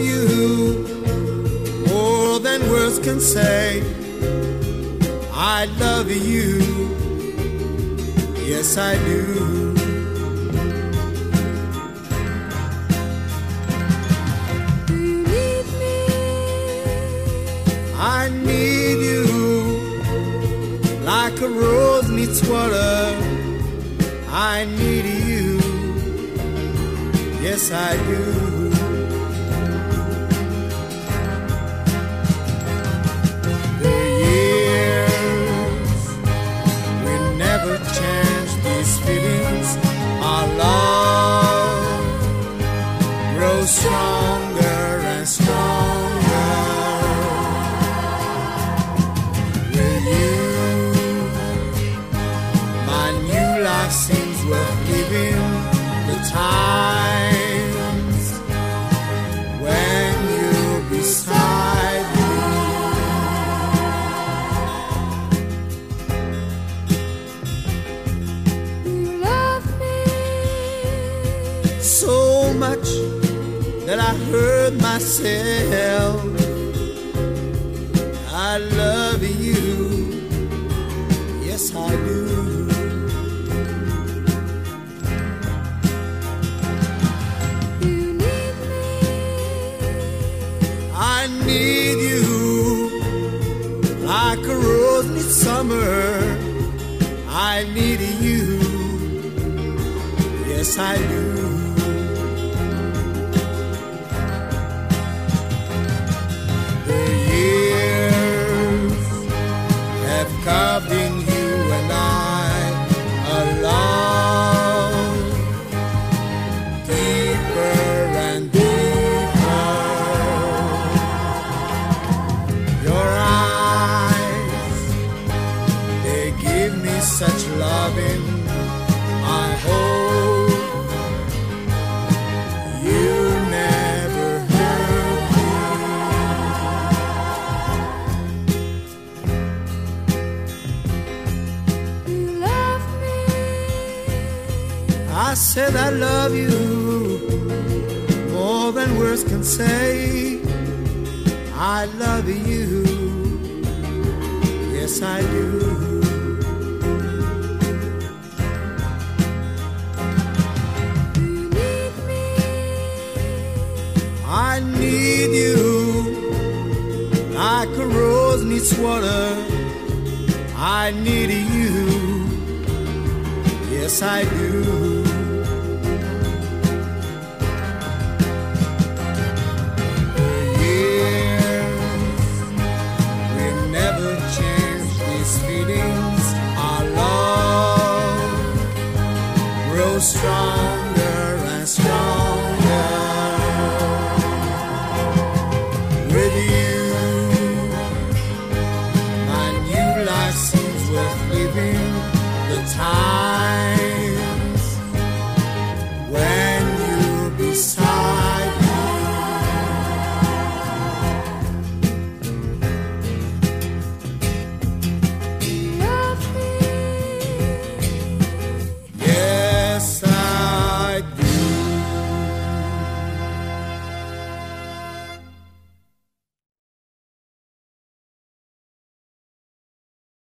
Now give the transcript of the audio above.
you more than words can say. I love you, yes, I do. Do you need me? I need you like a rose needs water. I need you, yes, I do. Stronger and stronger. With you, my new life seems worth living. The times when you're beside me. You love me? so much that I hurt myself. I love you, yes I do. You need me? I need you like a rose needs summer. I need you, yes I do. Carved in you and I a love deeper and deeper. Your eyes, they give me such loving. I hope I said I love you more than words can say. I love you, yes I do. I need you like a rose needs water. I need you, yes I do. Stronger and stronger with you. My new life seems worth living. The time